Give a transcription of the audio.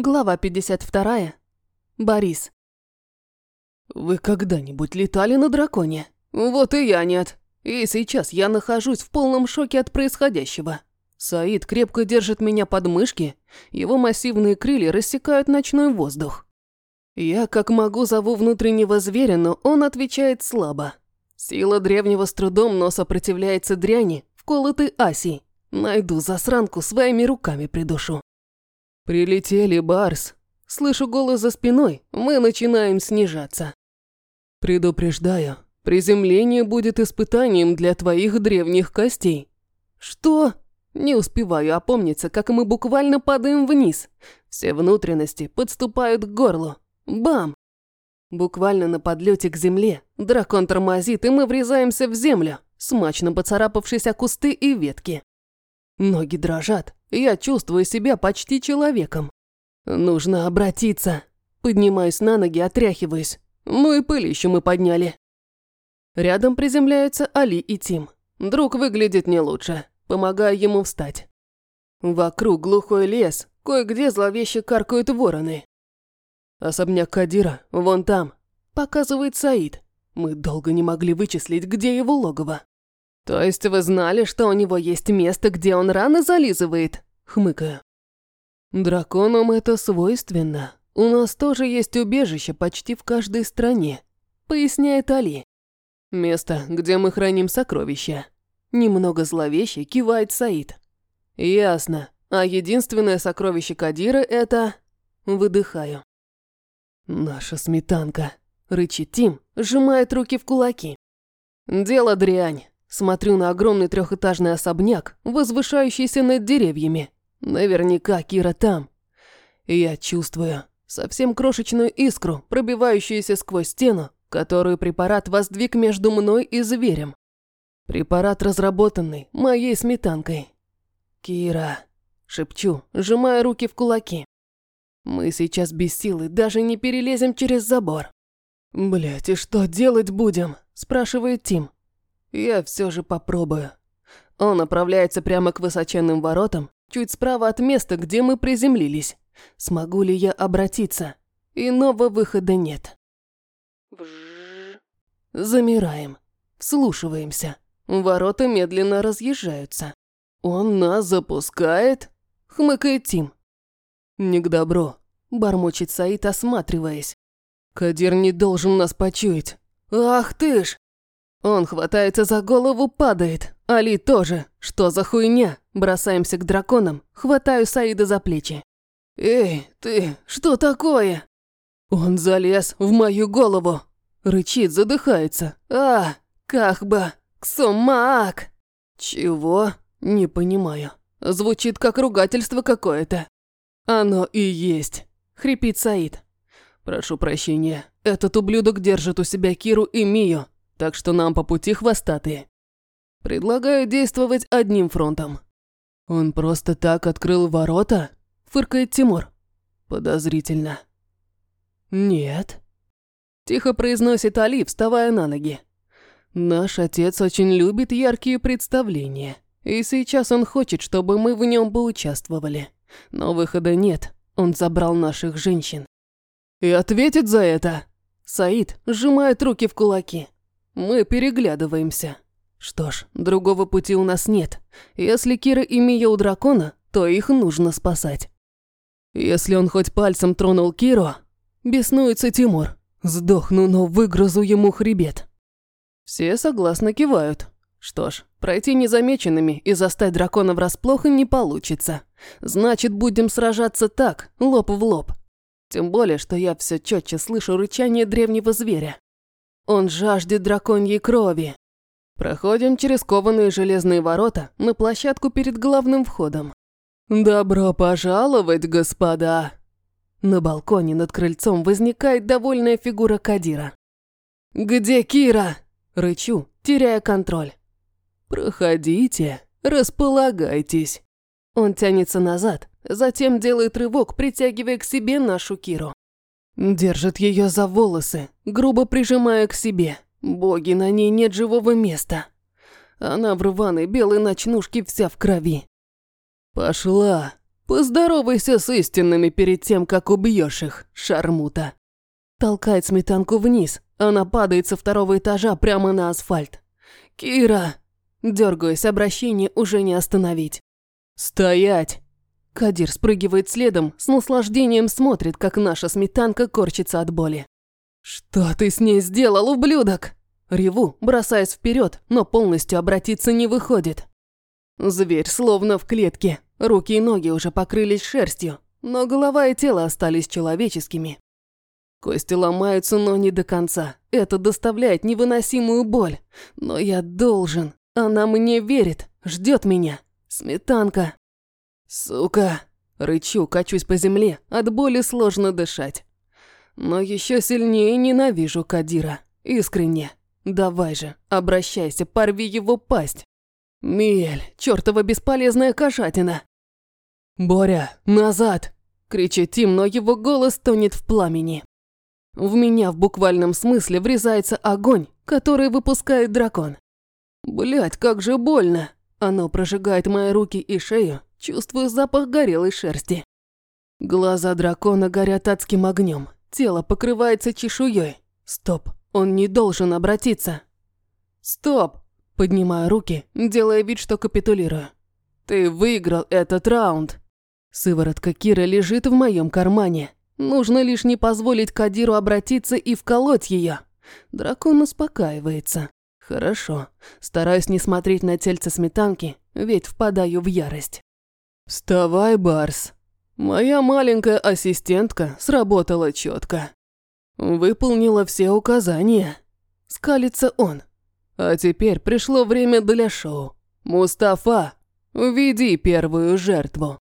Глава 52. Борис. Вы когда-нибудь летали на драконе? Вот и я нет. И сейчас я нахожусь в полном шоке от происходящего. Саид крепко держит меня под мышки, его массивные крылья рассекают ночной воздух. Я как могу зову внутреннего зверя, но он отвечает слабо. Сила древнего с трудом, но сопротивляется дряни, вколотый асей. Найду засранку, своими руками придушу. «Прилетели, Барс!» Слышу голос за спиной, мы начинаем снижаться. «Предупреждаю, приземление будет испытанием для твоих древних костей». «Что?» Не успеваю опомниться, как мы буквально падаем вниз. Все внутренности подступают к горлу. Бам! Буквально на подлете к земле дракон тормозит, и мы врезаемся в землю, смачно поцарапавшись о кусты и ветки. Ноги дрожат, я чувствую себя почти человеком. Нужно обратиться. Поднимаюсь на ноги, отряхиваюсь. Ну и пылище мы подняли. Рядом приземляются Али и Тим. Друг выглядит не лучше. Помогаю ему встать. Вокруг глухой лес, кое-где зловеще каркают вороны. Особняк Кадира, вон там, показывает Саид. Мы долго не могли вычислить, где его логово. «То есть вы знали, что у него есть место, где он рано зализывает?» Хмыкаю. «Драконам это свойственно. У нас тоже есть убежище почти в каждой стране», поясняет Али. «Место, где мы храним сокровища». Немного зловеще кивает Саид. «Ясно. А единственное сокровище Кадира – это...» Выдыхаю. «Наша сметанка», – рычит Тим, сжимает руки в кулаки. «Дело дрянь. Смотрю на огромный трехэтажный особняк, возвышающийся над деревьями. Наверняка Кира там. я чувствую совсем крошечную искру, пробивающуюся сквозь стену, которую препарат воздвиг между мной и зверем. Препарат, разработанный моей сметанкой. «Кира», – шепчу, сжимая руки в кулаки. «Мы сейчас без силы даже не перелезем через забор». «Блядь, и что делать будем?» – спрашивает Тим. Я все же попробую. Он направляется прямо к высоченным воротам, чуть справа от места, где мы приземлились. Смогу ли я обратиться? Иного выхода нет. Замираем. Вслушиваемся. Ворота медленно разъезжаются. «Он нас запускает?» — хмыкает Тим. «Не к добру», — бормочет Саид, осматриваясь. «Кадир не должен нас почуять. Ах ты ж!» Он хватается за голову, падает. Али тоже. Что за хуйня? Бросаемся к драконам. Хватаю Саида за плечи. «Эй, ты, что такое?» Он залез в мою голову. Рычит, задыхается. «А, кахба, ксомаак!» «Чего?» Не понимаю. Звучит как ругательство какое-то. «Оно и есть», — хрипит Саид. «Прошу прощения, этот ублюдок держит у себя Киру и Мию так что нам по пути хвостатые. Предлагаю действовать одним фронтом. Он просто так открыл ворота? Фыркает Тимур. Подозрительно. Нет. Тихо произносит Али, вставая на ноги. Наш отец очень любит яркие представления. И сейчас он хочет, чтобы мы в нем поучаствовали. Но выхода нет. Он забрал наших женщин. И ответит за это. Саид сжимает руки в кулаки. Мы переглядываемся. Что ж, другого пути у нас нет. Если Кира и Мия у дракона, то их нужно спасать. Если он хоть пальцем тронул Киру, беснуется Тимур. Сдохну, но выгрызу ему хребет. Все согласно кивают. Что ж, пройти незамеченными и застать дракона врасплох не получится. Значит, будем сражаться так, лоб в лоб. Тем более, что я все четче слышу рычание древнего зверя. Он жаждет драконьей крови. Проходим через кованые железные ворота на площадку перед главным входом. «Добро пожаловать, господа!» На балконе над крыльцом возникает довольная фигура Кадира. «Где Кира?» – рычу, теряя контроль. «Проходите, располагайтесь». Он тянется назад, затем делает рывок, притягивая к себе нашу Киру. Держит ее за волосы, грубо прижимая к себе. Боги, на ней нет живого места. Она в рваной белой ночнушке вся в крови. «Пошла!» – Поздоровайся с истинными перед тем, как убьешь их, шармута. Толкает сметанку вниз, она падает со второго этажа прямо на асфальт. «Кира!» Дергаюсь, обращение уже не остановить. «Стоять!» Кадир спрыгивает следом, с наслаждением смотрит, как наша сметанка корчится от боли. «Что ты с ней сделал, ублюдок?» Реву, бросаясь вперед, но полностью обратиться не выходит. Зверь словно в клетке, руки и ноги уже покрылись шерстью, но голова и тело остались человеческими. Кости ломаются, но не до конца. Это доставляет невыносимую боль. Но я должен. Она мне верит, ждет меня. Сметанка. Сука. Рычу, качусь по земле, от боли сложно дышать. Но еще сильнее ненавижу Кадира. Искренне. Давай же, обращайся, порви его пасть. Миель, чертова бесполезная кошатина. «Боря, назад!» – кричит Тим, но его голос тонет в пламени. В меня в буквальном смысле врезается огонь, который выпускает дракон. Блять, как же больно. Оно прожигает мои руки и шею, чувствую запах горелой шерсти. Глаза дракона горят адским огнем, тело покрывается чешуей. Стоп, он не должен обратиться. Стоп! Поднимаю руки, делая вид, что капитулирую. Ты выиграл этот раунд. Сыворотка Кира лежит в моем кармане. Нужно лишь не позволить Кадиру обратиться и вколоть ее. Дракон успокаивается. Хорошо. Стараюсь не смотреть на тельце сметанки, ведь впадаю в ярость. «Вставай, Барс. Моя маленькая ассистентка сработала четко. Выполнила все указания. Скалится он. А теперь пришло время для шоу. Мустафа, уведи первую жертву.